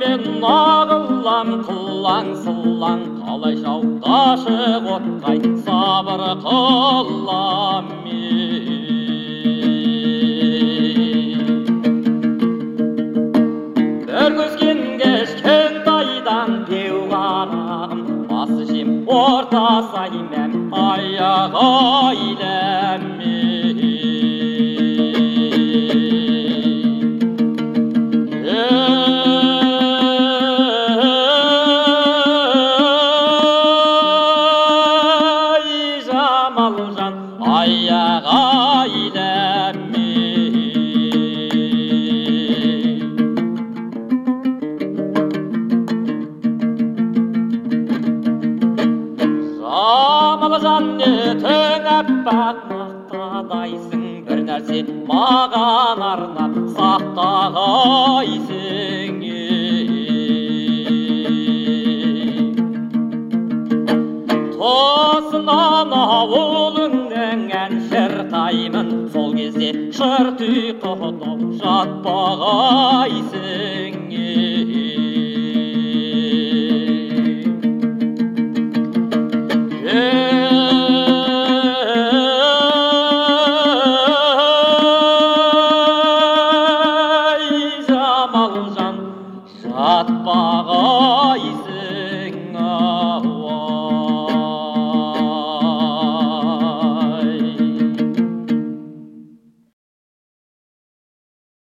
мен нағылам қылаң сылаң қалай шауқашы оттай сабыр қылам мен. Бір көзген кішкентайдан қарағым басы жем орта саймен аяғы жамалжан аяғы айдәме жамалжан етің аппақ мақтадайсың бір нәрсе маған арнап сақтағайсың тосыннан ауылыңның ән сол кезде шырт ұйқыда жатпағайсың